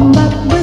ombak ber